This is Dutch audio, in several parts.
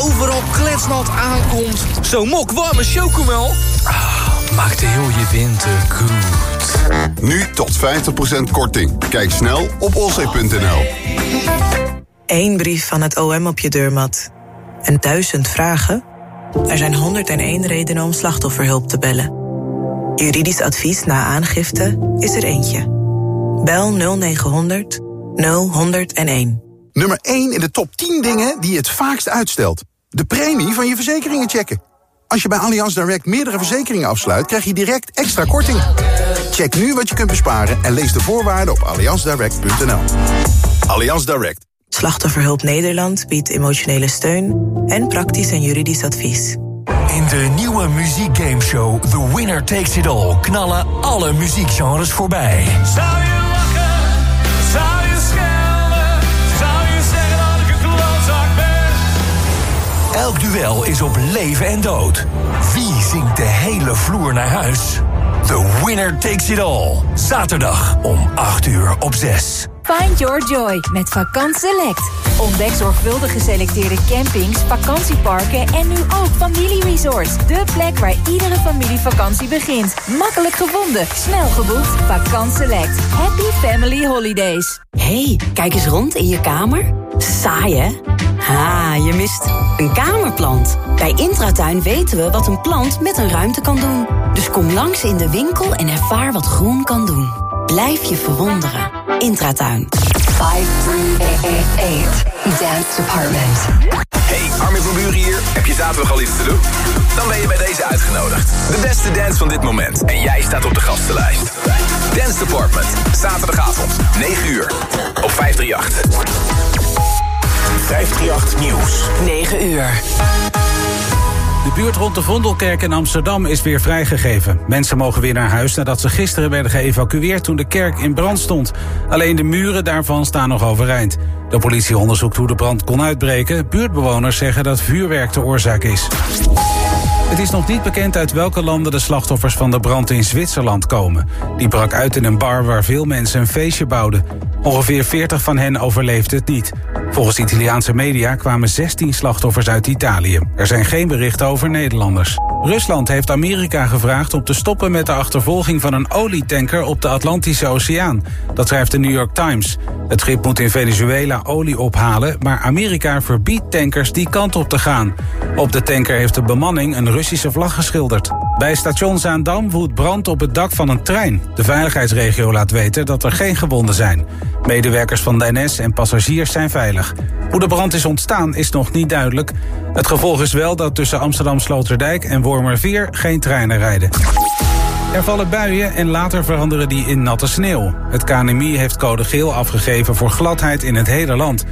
overal kletsnat aankomt. Zo'n mok warme chocomel. Ah, maakt heel je winter goed. Nu tot 50% korting. Kijk snel op olzee.nl. Eén brief van het OM op je deurmat. En duizend vragen? Er zijn 101 redenen om slachtofferhulp te bellen. Juridisch advies na aangifte is er eentje. Bel 0900 0101. Nummer 1 in de top 10 dingen die je het vaakst uitstelt. De premie van je verzekeringen checken. Als je bij Allianz Direct meerdere verzekeringen afsluit... krijg je direct extra korting. Check nu wat je kunt besparen en lees de voorwaarden op allianzdirect.nl. Allianz Direct. Slachtofferhulp Nederland biedt emotionele steun en praktisch en juridisch advies. In de nieuwe muziekgameshow The Winner Takes It All knallen alle muziekgenres voorbij. Zou je lachen? Zou Elk duel is op leven en dood. Wie zingt de hele vloer naar huis? The Winner Takes It All. Zaterdag om 8 uur op 6. Find your joy met Vakant Select. Ontdek zorgvuldig geselecteerde campings, vakantieparken en nu ook familieresorts. De plek waar iedere familievakantie begint. Makkelijk gevonden, snel geboekt. Vakant Select. Happy Family Holidays. hey, kijk eens rond in je kamer. Saai, hè? Ha, je mist een kamerplant. Bij Intratuin weten we wat een plant met een ruimte kan doen. Dus kom langs in de winkel en ervaar wat groen kan doen. Blijf je verwonderen. Intratuin. 5388 Dance Department. Hey, Armin van Buren hier. Heb je zaterdag al iets te doen? Dan ben je bij deze uitgenodigd. De beste dance van dit moment. En jij staat op de gastenlijst. Dance Department. Zaterdagavond, 9 uur. Op 538. 538 Nieuws. 9 uur. De buurt rond de Vondelkerk in Amsterdam is weer vrijgegeven. Mensen mogen weer naar huis nadat ze gisteren werden geëvacueerd toen de kerk in brand stond. Alleen de muren daarvan staan nog overeind. De politie onderzoekt hoe de brand kon uitbreken. Buurtbewoners zeggen dat vuurwerk de oorzaak is. Het is nog niet bekend uit welke landen de slachtoffers van de brand in Zwitserland komen. Die brak uit in een bar waar veel mensen een feestje bouwden. Ongeveer 40 van hen overleefden het niet. Volgens Italiaanse media kwamen 16 slachtoffers uit Italië. Er zijn geen berichten over Nederlanders. Rusland heeft Amerika gevraagd om te stoppen met de achtervolging van een olietanker op de Atlantische Oceaan. Dat schrijft de New York Times. Het schip moet in Venezuela olie ophalen, maar Amerika verbiedt tankers die kant op te gaan. Op de tanker heeft de bemanning een Russische vlag geschilderd. Bij station Zaandam woedt brand op het dak van een trein. De veiligheidsregio laat weten dat er geen gewonden zijn. Medewerkers van de NS en passagiers zijn veilig. Hoe de brand is ontstaan is nog niet duidelijk. Het gevolg is wel dat tussen Amsterdam-Sloterdijk en Wormerveer geen treinen rijden. Er vallen buien en later veranderen die in natte sneeuw. Het KNMI heeft code geel afgegeven voor gladheid in het hele land.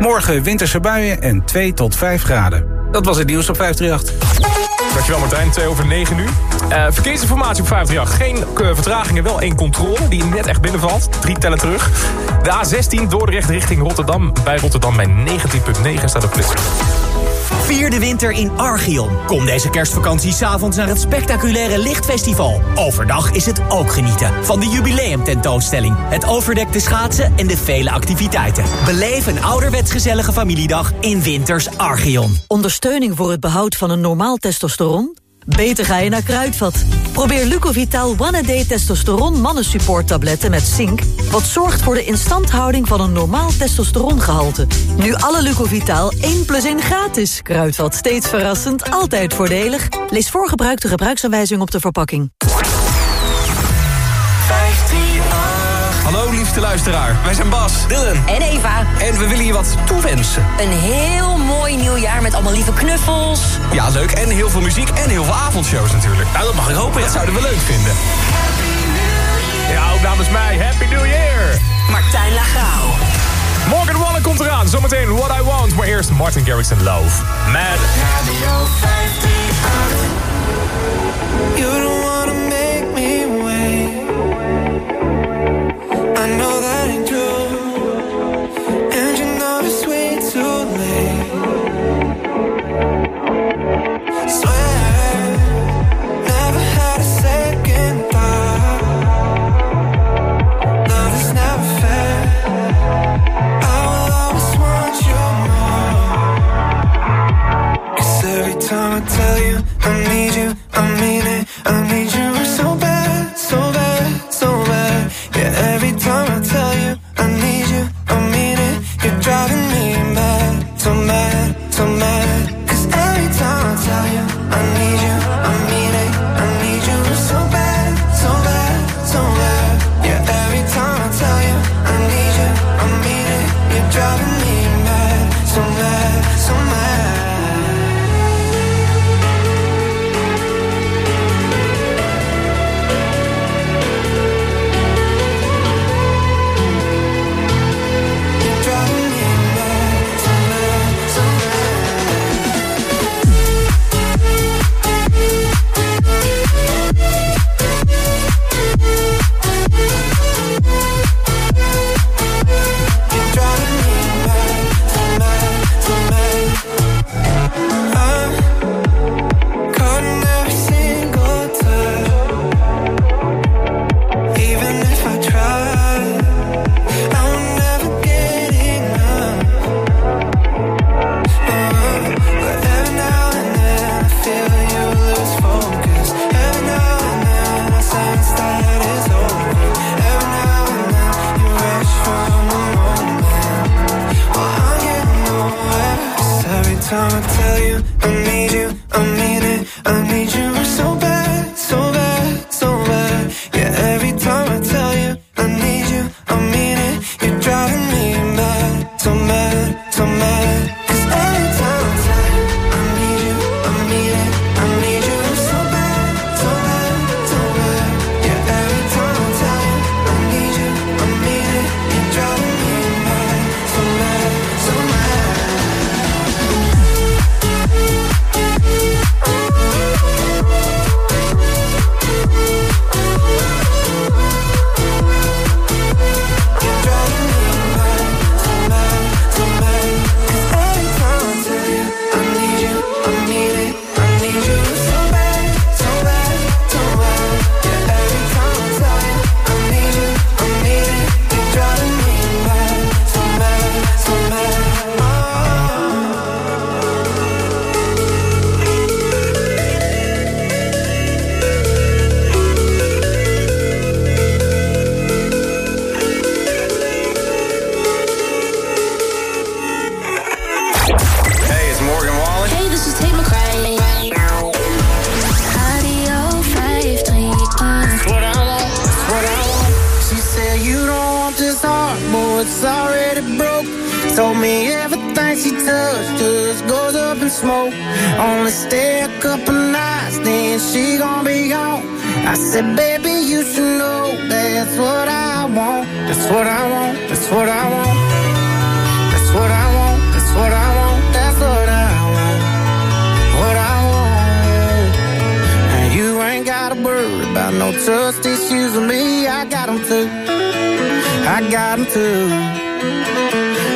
Morgen winterse buien en 2 tot 5 graden. Dat was het nieuws op 538. Dankjewel Martijn, 2 over 9 nu. Uh, verkeersinformatie op 538. Geen uh, vertragingen, wel één controle die net echt binnenvalt. Drie tellen terug. De A16 Dordrecht richting Rotterdam. Bij Rotterdam bij 19.9 staat op flits. Vier de winter in Archeon. Kom deze kerstvakantie s'avonds naar het spectaculaire Lichtfestival. Overdag is het ook genieten van de jubileumtentoonstelling, het overdekte schaatsen en de vele activiteiten. Beleef een ouderwets gezellige familiedag in Winters Archeon. Ondersteuning voor het behoud van een normaal testosteron? Beter ga je naar Kruidvat. Probeer Lucovital One-A-Day Testosteron Mannensupport tabletten met zink... wat zorgt voor de instandhouding van een normaal testosterongehalte. Nu alle Lucovital 1 plus 1 gratis. Kruidvat steeds verrassend, altijd voordelig. Lees voorgebruikte gebruiksaanwijzing op de verpakking. Hallo liefste luisteraar, wij zijn Bas, Dylan en Eva. En we willen je wat toewensen. Een heel mooi nieuwjaar met allemaal lieve knuffels. Ja, leuk. En heel veel muziek en heel veel avondshows natuurlijk. Nou, dat mag ik hopen, Dat ja. zouden we leuk vinden. Ja, ook namens mij, Happy New Year! Martijn Lagau. Morgan Wallen komt eraan, zometeen What I Want. Maar eerst Martin Garrix en Love. Mad. You don't wanna make me wait. I know that said, baby, you should know that's what I want. That's what I want. That's what I want. That's what I want. That's what I want. That's what I want. What I want. And you ain't gotta worry about no trust issues with me. I got them too. I got them too.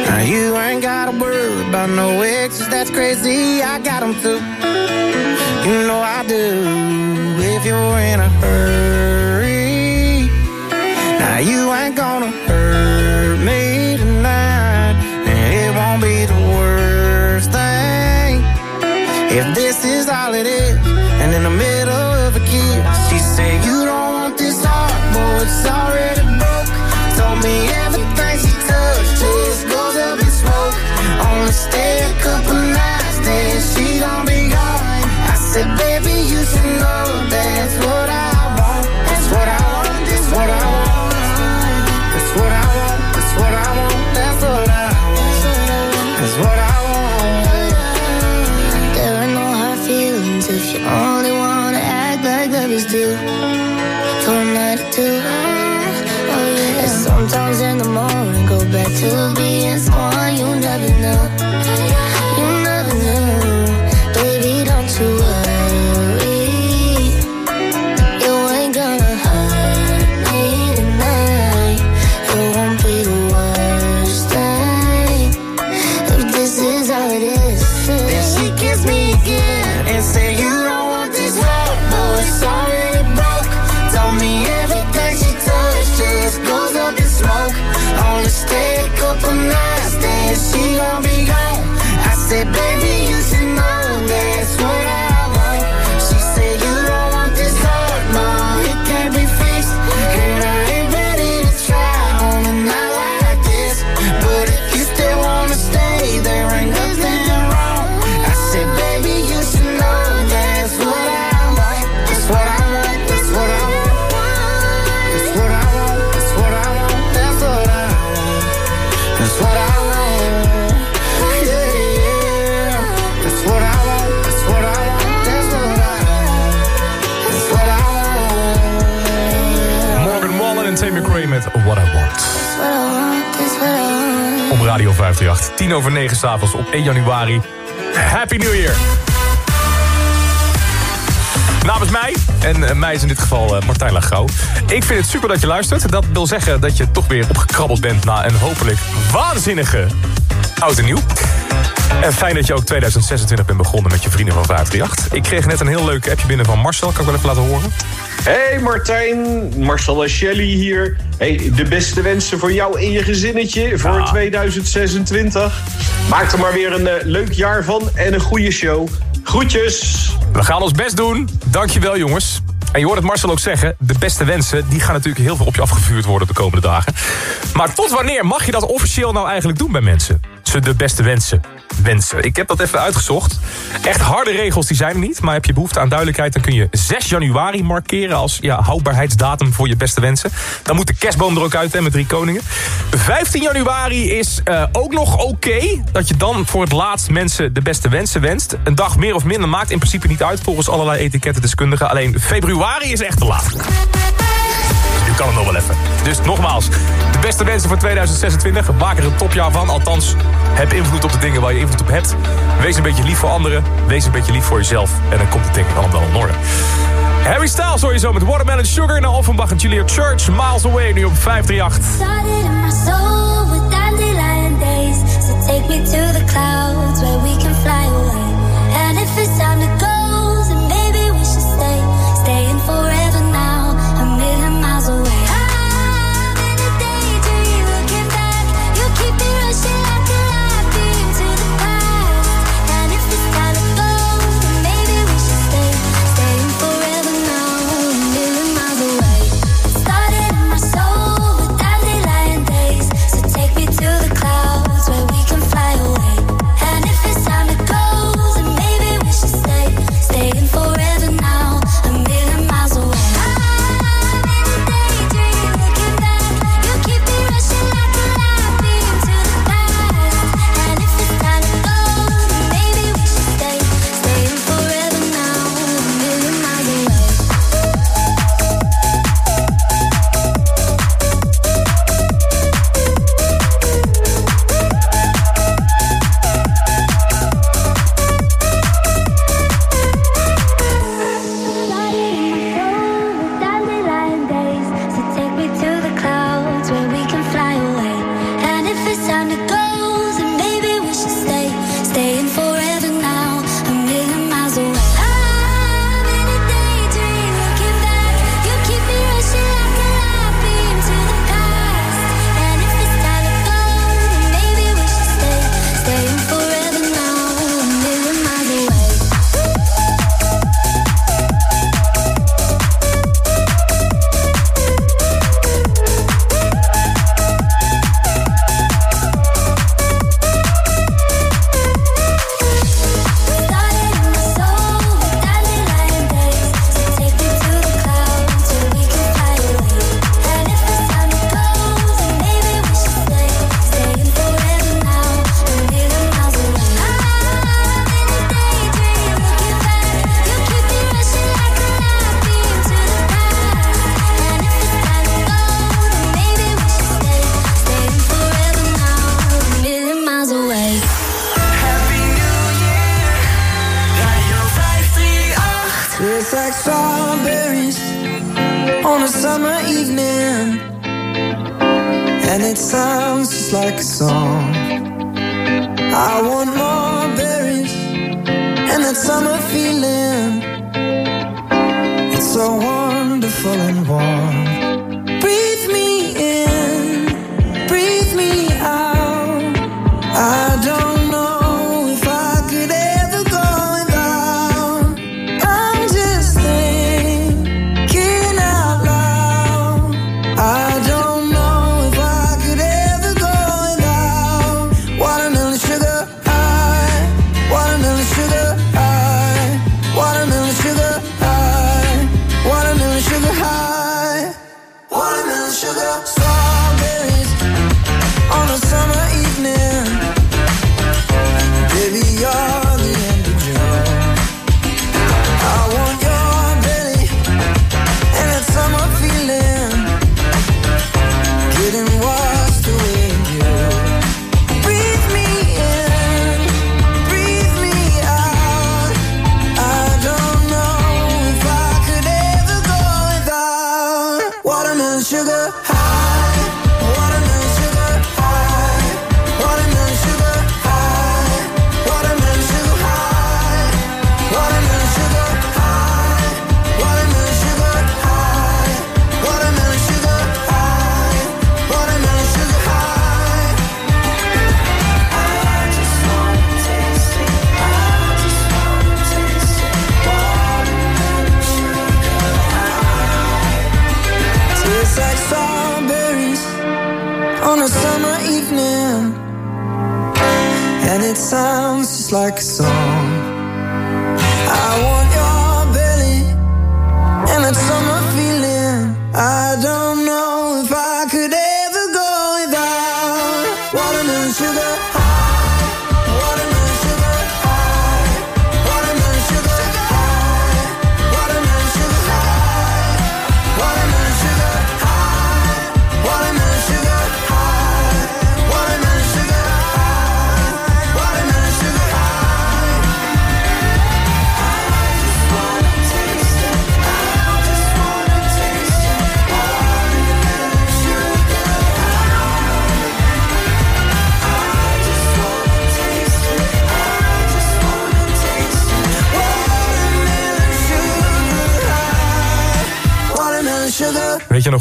Now you ain't gotta worry about no exes. That's crazy. I got them too. You know I do. If you're in a morning, go back to being someone you never knew. 538. 10 over 9 s'avonds op 1 januari. Happy New Year! Namens mij, en eh, mij is in dit geval eh, Martijn Lagrouw. Ik vind het super dat je luistert. Dat wil zeggen dat je toch weer opgekrabbeld bent... na een hopelijk waanzinnige oud en nieuw. En fijn dat je ook 2026 bent begonnen met je vrienden van 538. Ik kreeg net een heel leuk appje binnen van Marcel. Kan ik wel even laten horen? Hey Martijn, Marcel en Shelly hier. Hey, de beste wensen voor jou en je gezinnetje voor 2026. Maak er maar weer een eh, leuk jaar van en een goede show. Groetjes! We gaan ons best doen. Dankjewel jongens. En je hoort het Marcel ook zeggen, de beste wensen... die gaan natuurlijk heel veel op je afgevuurd worden de komende dagen. Maar tot wanneer mag je dat officieel nou eigenlijk doen bij mensen? Ze de beste wensen. Wensen. Ik heb dat even uitgezocht. Echt harde regels die zijn er niet. Maar heb je behoefte aan duidelijkheid... dan kun je 6 januari markeren als ja, houdbaarheidsdatum voor je beste wensen. Dan moet de kerstboom er ook uit hè, met drie koningen. 15 januari is eh, ook nog oké. dat je dan voor het laatst mensen de beste wensen wenst. Een dag meer of minder maakt in principe niet uit... volgens allerlei etikettendeskundigen. Alleen februari is echt te laat. Kan het nog wel even. Dus nogmaals, de beste wensen voor 2026. Maak er een topjaar van. Althans, heb invloed op de dingen waar je invloed op hebt. Wees een beetje lief voor anderen. Wees een beetje lief voor jezelf. En dan komt het denk ik allemaal in orde. Harry Styles hoor je zo met Watermelon Sugar... naar Offenbach en Julia Church. Miles Away, nu op 538.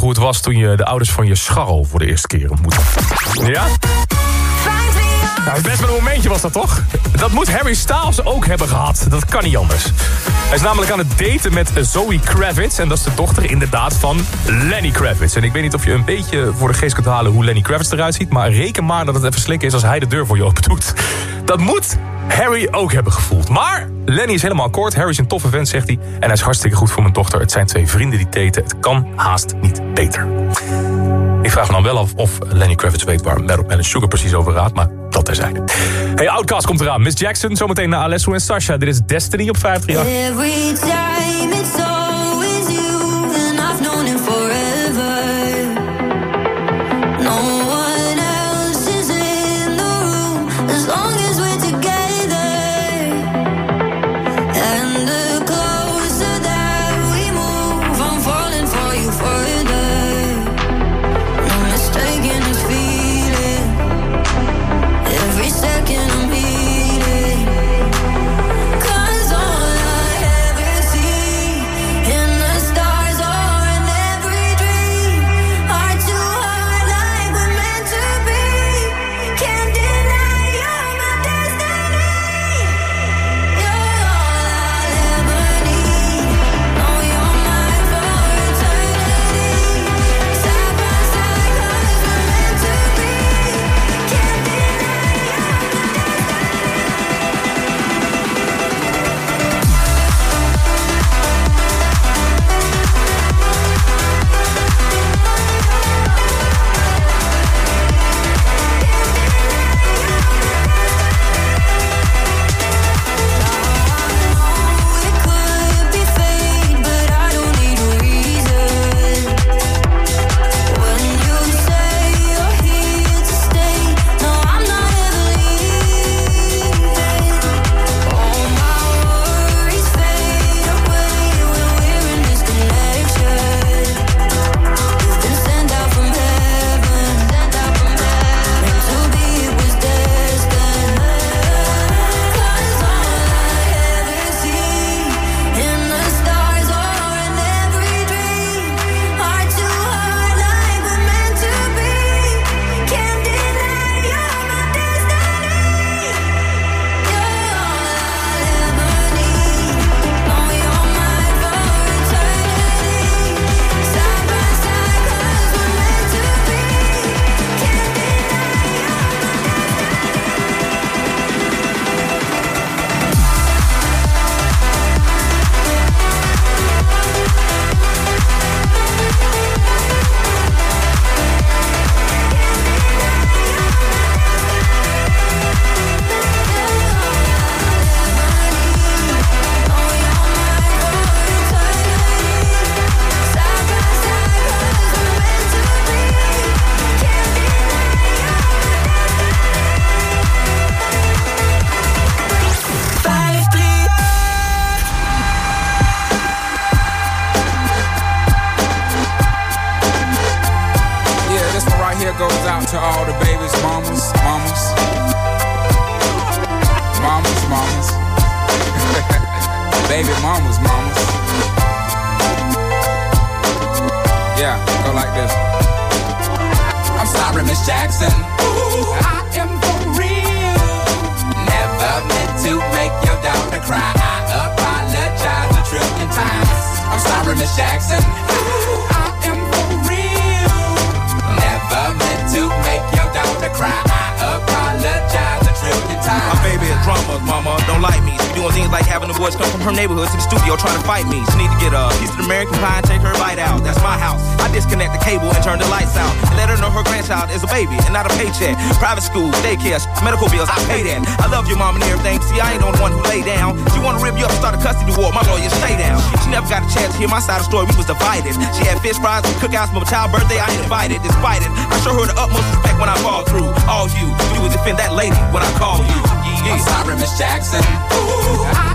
Hoe het was toen je de ouders van je scharrel voor de eerste keer ontmoette? Ja? Nou, best wel een momentje was dat toch? Dat moet Harry Styles ook hebben gehad. Dat kan niet anders. Hij is namelijk aan het daten met Zoe Kravitz. En dat is de dochter inderdaad van Lenny Kravitz. En ik weet niet of je een beetje voor de geest kunt halen hoe Lenny Kravitz eruit ziet. Maar reken maar dat het even slikken is als hij de deur voor je open doet. Dat moet Harry ook hebben gevoeld. Maar Lenny is helemaal akkoord. Harry is een toffe vent, zegt hij. En hij is hartstikke goed voor mijn dochter. Het zijn twee vrienden die daten. Het kan haast niet beter. Ik vraag me dan wel af of Lenny Kravitz weet waar Metal and Sugar precies over gaat, maar dat terzijde. Hey, Outcast komt eraan. Miss Jackson, zometeen naar Alesso en Sasha. Dit is Destiny op 538. Baby and not a paycheck. Private school, daycare, medical bills, I pay that. I love your mom and everything. See, I ain't the only one who lay down. She wanna rip you up, and start a custody war. My lawyer, stay down. She never got a chance to hear my side of the story. We was divided. She had fish fries and cookouts for my child birthday. I ain't invited. Despite it, I show her the utmost respect when I fall through. All you, you would defend that lady when I call you. Yeah. I'm sorry, Miss Jackson. Ooh, I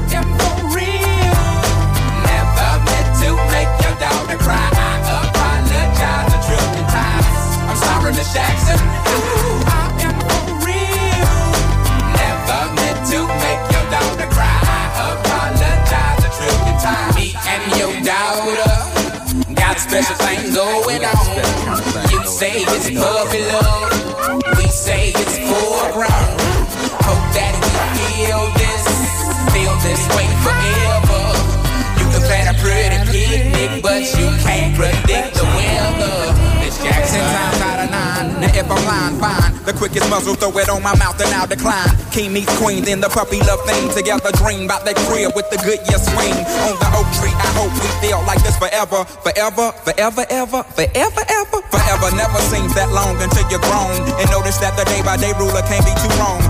Jackson. I am for real. Never meant to make your daughter cry. Apologize. Me and your daughter got special thing going on. You say it's puppy love. We say it's foreground. Hope that we feel this, feel this way forever. You can plan a pretty picnic, but you can't predict lying, fine. The quickest muzzle, throw it on my mouth and I'll decline. King meets queen, then the puppy love thing. Together dream about that crib with the good year swing. On the oak tree, I hope we feel like this forever. Forever, forever, ever, forever, ever. Forever never seems that long until you're grown. And notice that the day by day ruler can't be too wrong.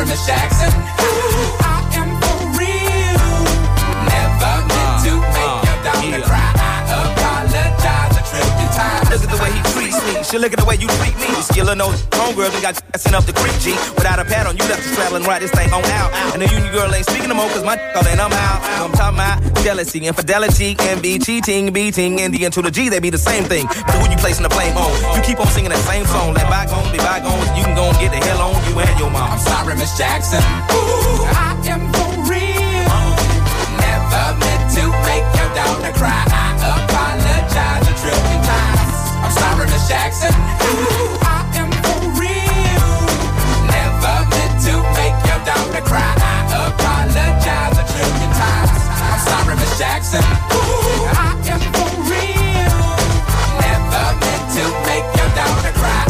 Sorry, Miss Jackson. Ooh, I am for real. Never meant to make uh, uh, your daughter cry. I apologize a trillion times. Look at the way he me. She look at the way you treat me. You Skillin' no homegirl, you got sent up the creek, G. Without a pad on, you left straddle and ride this thing on out. And the union girl ain't speaking no more, cause my all ain't I'm out. I'm talking about jealousy, infidelity, envy, cheating, beating, and the N to the G, they be the same thing. But who you placing the blame on? You keep on singing that same song. Let bygones be bygones. You can go and get the hell on you and your mom. I'm sorry, Miss Jackson. Ooh, I am for real. Never meant to make your daughter cry. I apologize. Miss Jackson. Ooh, I am for real. Never meant to make your daughter cry. I apologize a trillion times. I'm sorry, Miss Jackson. Ooh, I am for real. Never meant to make your daughter cry.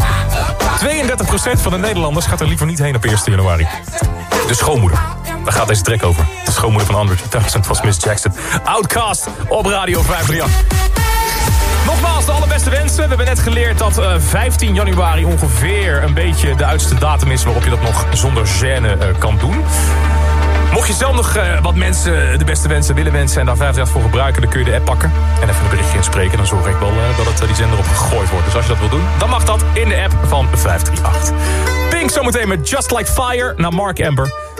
I 32% van de Nederlanders gaat er liever niet heen op 1 januari. De schoonmoeder. Daar gaat deze track over. De schoonmoeder van Andre 3000 was Miss Jackson. Outcast op Radio 538. Nogmaals, de allerbeste wensen. We hebben net geleerd dat eh, 15 januari ongeveer een beetje de oudste datum is... waarop je dat nog zonder gêne eh, kan doen. Mocht je zelf nog eh, wat mensen de beste wensen willen wensen... en daar 538 voor gebruiken, dan kun je de app pakken... en even een berichtje inspreken. Dan zorg ik wel eh, dat het, eh, die zender op gegooid wordt. Dus als je dat wil doen, dan mag dat in de app van 538. Pink zometeen met Just Like Fire naar Mark Amber.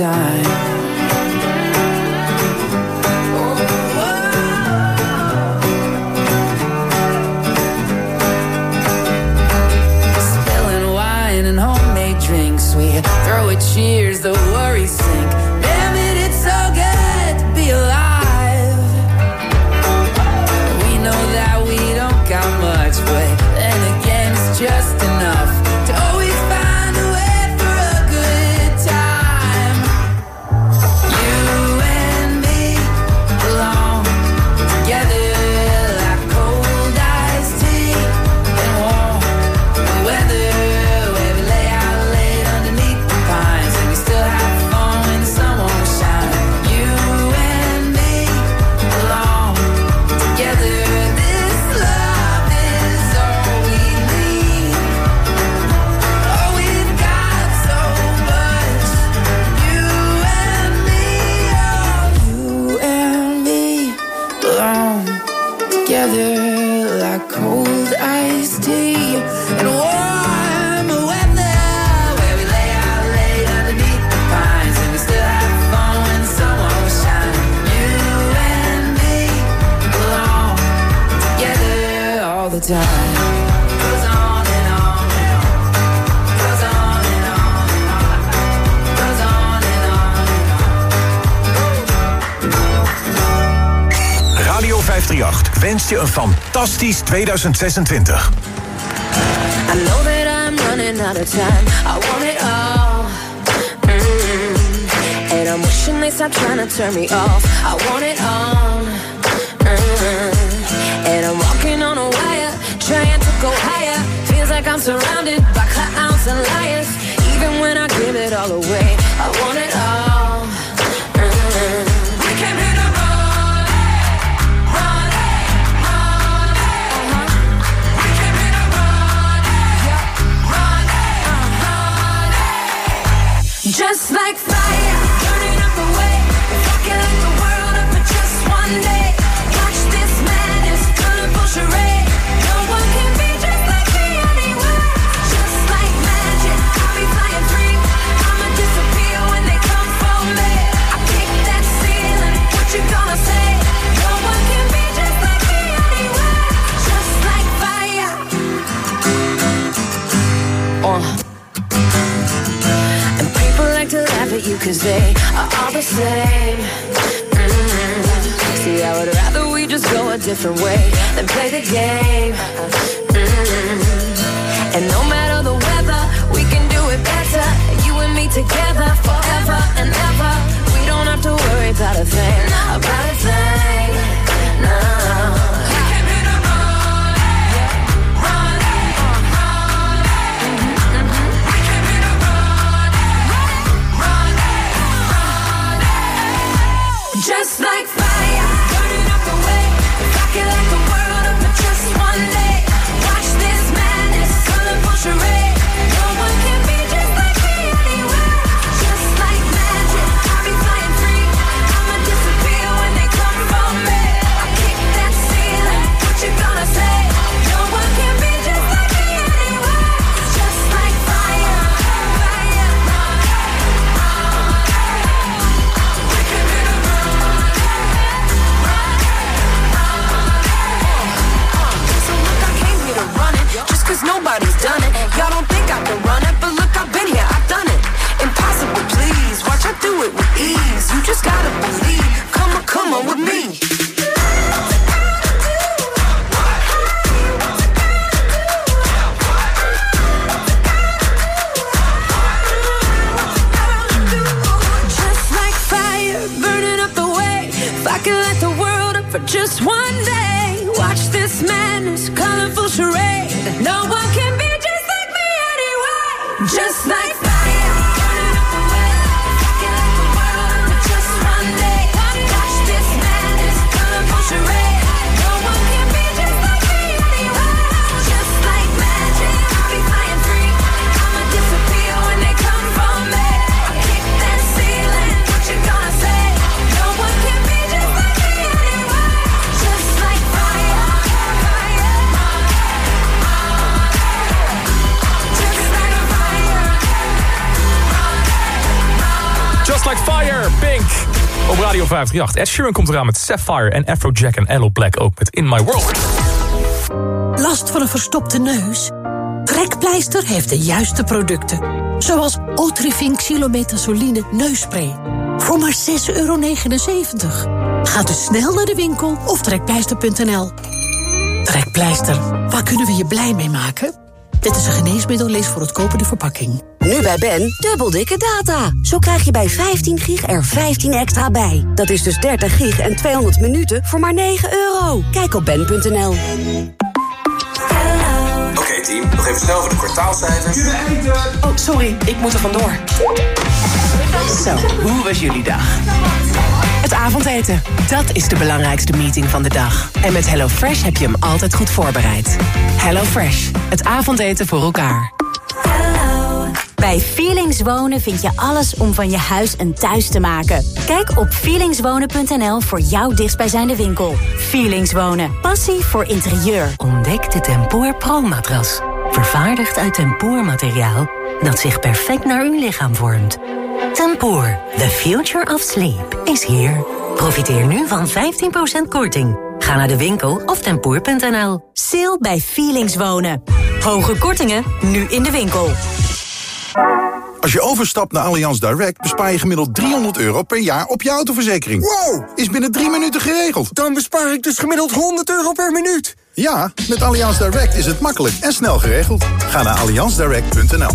I. 2026. I know that I'm running out of time. I want it all. Mm -hmm. And I'm wishing they stop trying to turn me off. I want it all. Mm -hmm. And I'm walking on a wire, trying to go higher. Feels like I'm surrounded by clowns and liars. Even when I give it all away, I want it all. someday for just one day. Watch this madness, colorful charade. No Radio 538. Ed Sheeran komt eraan met Sapphire en Afrojack en Allo Black ook met In My World. Last van een verstopte neus? Trekpleister heeft de juiste producten. Zoals Otrivin Xylometazoline neusspray. Voor maar 6,79 Ga dus snel naar de winkel of trekpleister.nl. Trekpleister, waar kunnen we je blij mee maken? Dit is een geneesmiddel, lees voor het kopen de verpakking. Nu bij Ben, dubbel dikke data. Zo krijg je bij 15 gig er 15 extra bij. Dat is dus 30 gig en 200 minuten voor maar 9 euro. Kijk op ben.nl. Oké team, nog even snel voor de kwartaalcijfers. Oh, sorry, ik moet er vandoor. Zo, hoe was jullie dag? Het avondeten, dat is de belangrijkste meeting van de dag. En met HelloFresh heb je hem altijd goed voorbereid. HelloFresh, het avondeten voor elkaar. Bij Feelings Wonen vind je alles om van je huis een thuis te maken. Kijk op feelingswonen.nl voor jouw dichtstbijzijnde winkel. Feelings Wonen. Passie voor interieur. Ontdek de Tempoor Pro-matras. Vervaardigd uit tempoormateriaal dat zich perfect naar uw lichaam vormt. Tempoor, the future of sleep, is here. Profiteer nu van 15% korting. Ga naar de winkel of tempoor.nl. Sale bij Feelings Wonen. Hoge kortingen, nu in de winkel. Als je overstapt naar Allianz Direct bespaar je gemiddeld 300 euro per jaar op je autoverzekering. Wow! Is binnen drie minuten geregeld. Dan bespaar ik dus gemiddeld 100 euro per minuut. Ja, met Allianz Direct is het makkelijk en snel geregeld. Ga naar allianzdirect.nl.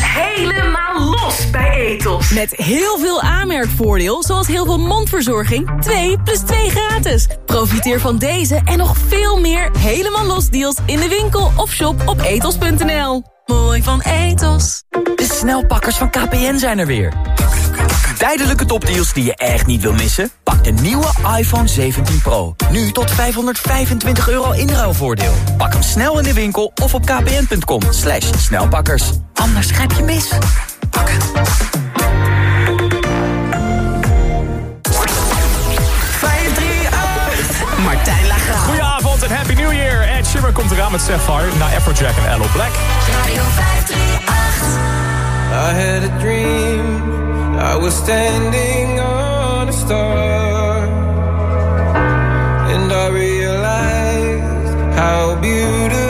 Helemaal los bij Ethos. Met heel veel aanmerkvoordeel, zoals heel veel mondverzorging. 2 plus 2 gratis. Profiteer van deze en nog veel meer helemaal los deals in de winkel of shop op ethos.nl. Mooi van Ethos. De snelpakkers van KPN zijn er weer. Tijdelijke topdeals die je echt niet wil missen? Pak de nieuwe iPhone 17 Pro. Nu tot 525 euro inruilvoordeel. Pak hem snel in de winkel of op kpn.com. Slash snelpakkers. Anders grijp je mis. Martijn Lagraaf. Goedenavond en Happy New Year. Sheeran komt eraan met Sapphire na Afrojack en Allo Black. Radio 538. I had a dream. I was standing on a star. And I realized how beautiful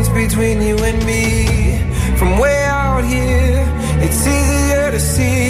difference between you and me. From way out here, it's easier to see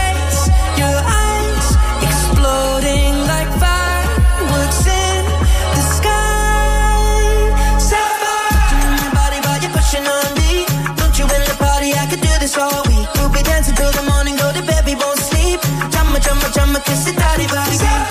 daddy body.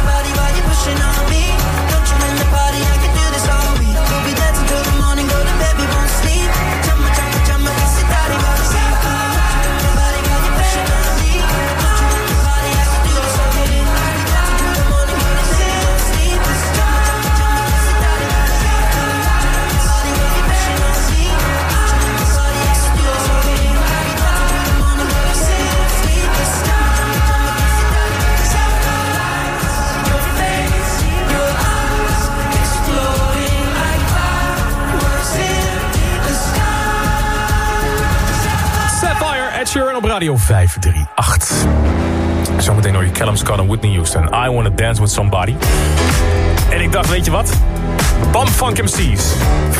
op Radio 538. Zometeen hoor je Callum Scott en Whitney Houston. I Wanna Dance With Somebody. En ik dacht, weet je wat? Bump Funk MC's.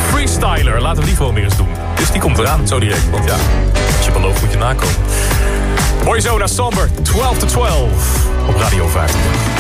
Freestyler. Laten we die gewoon weer eens doen. Dus die komt eraan, zo direct. Want ja, als je belooft moet je nakomen. Hoor je zo Somber, 12 to 12 op Radio 538.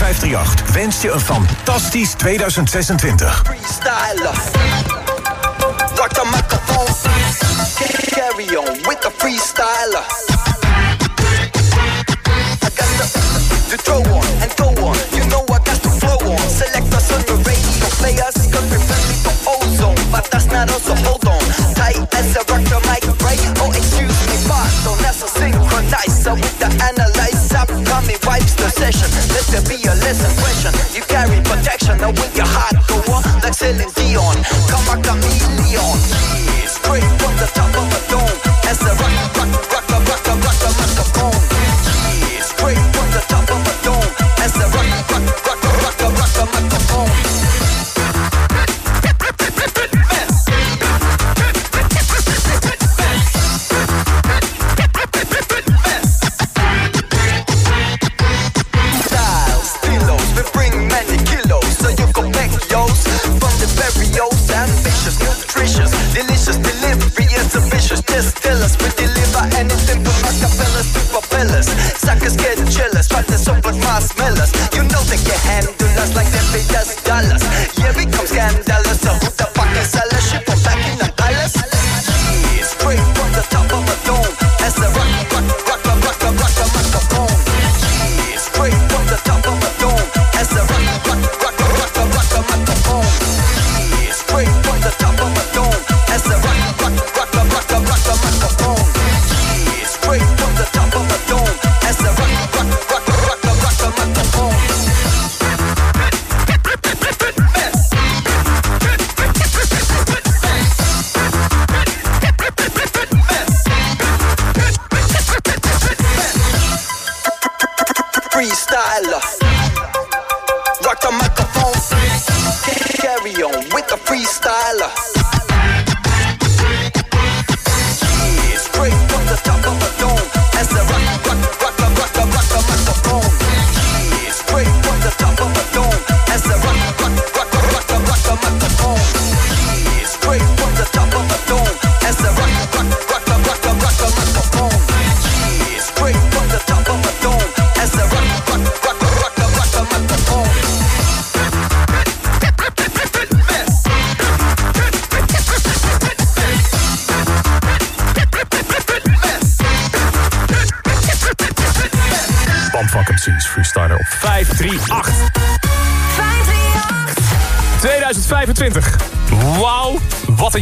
538 wenst je een fantastisch 2026. Freestyler. Dr. the microphone. Carry on with the freestyler. I got the, to throw on and go on. You know I got to flow on. Select us on the radio. Play us, cause we're friendly for ozone. But that's not us, so hold on. Tight as a rock the mic, right? Oh, excuse me, but don't ask a synchronizer with the analyzer. stop coming, wipes the session. Let there be a lesson question. You carry protection, now with your heart go on like Celine Dion. Come a chameleon, yeah, straight from the top of a dome. As the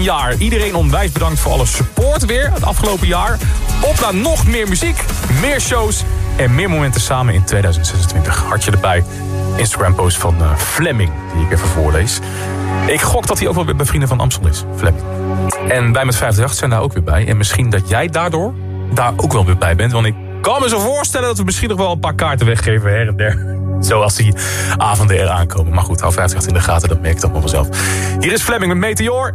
jaar. Iedereen onwijs bedankt voor alle support weer het afgelopen jaar. Op naar nog meer muziek, meer shows en meer momenten samen in 2026. Hartje erbij. Instagram post van uh, Fleming, die ik even voorlees. Ik gok dat hij ook wel weer bij Vrienden van Amstel is, Fleming. En wij met 58 zijn daar ook weer bij. En misschien dat jij daardoor daar ook wel weer bij bent. Want ik kan me zo voorstellen dat we misschien nog wel een paar kaarten weggeven her en der. Zoals die avonden eraan komen. Maar goed, hou 50 in de gaten, dat merk ik dan wel vanzelf. Hier is Fleming met Meteor.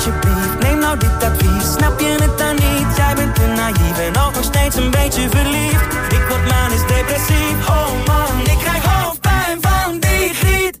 Alsjeblieft, neem nou dit advies. Snap je het dan niet? Jij bent te naïef en ook nog steeds een beetje verliefd. Ik word manisch depressief, oh man Ik krijg hoofdpijn van die griet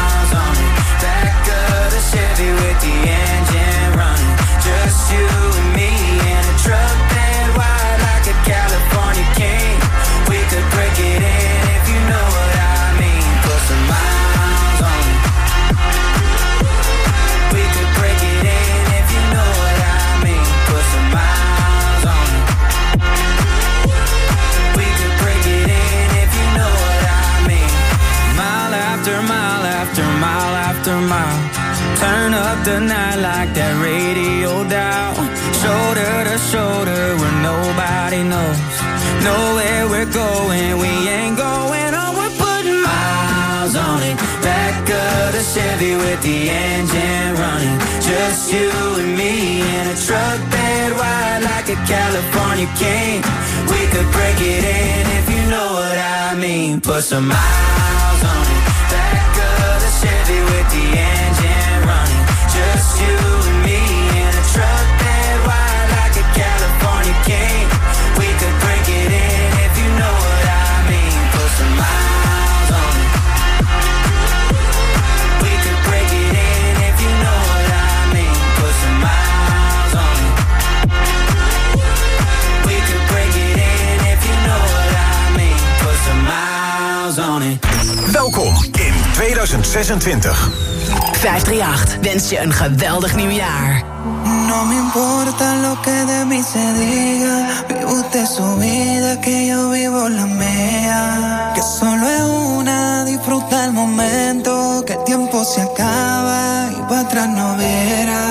California king. We could break it in if you know what I mean. Put some miles 2026. 538 wenst je een geweldig nieuwjaar. No me importa lo que de mí se diga. Vive usted su vida, que yo vivo la mía. Que solo es una, disfruta el momento. Que el tiempo se acaba y para atrás no verá.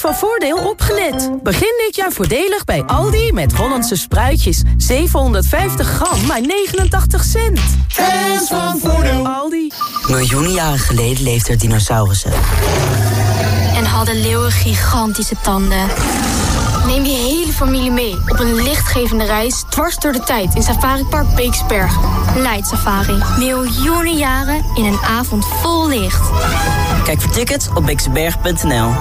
Van Voordeel opgelet. Begin dit jaar voordelig bij Aldi met Hollandse spruitjes. 750 gram, maar 89 cent. Fans van Voordeel. Aldi. Miljoenen jaren geleden leefden er dinosaurussen. En hadden leeuwen gigantische tanden. Neem je hele familie mee op een lichtgevende reis dwars door de tijd in Safari Park Beeksbergen. Light Safari. Miljoenen jaren in een avond vol licht. Kijk voor tickets op beekseberg.nl.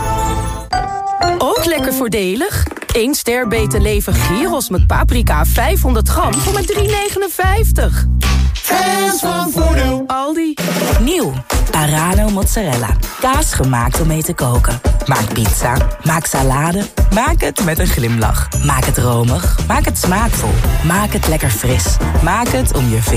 Ook lekker voordelig. 1 ster beter leven gyros met paprika 500 gram voor maar 3,59. Fans van voordeel. Aldi. Nieuw. Parano mozzarella. Kaas gemaakt om mee te koken. Maak pizza. Maak salade. Maak het met een glimlach. Maak het romig. Maak het smaakvol. Maak het lekker fris. Maak het om je vingers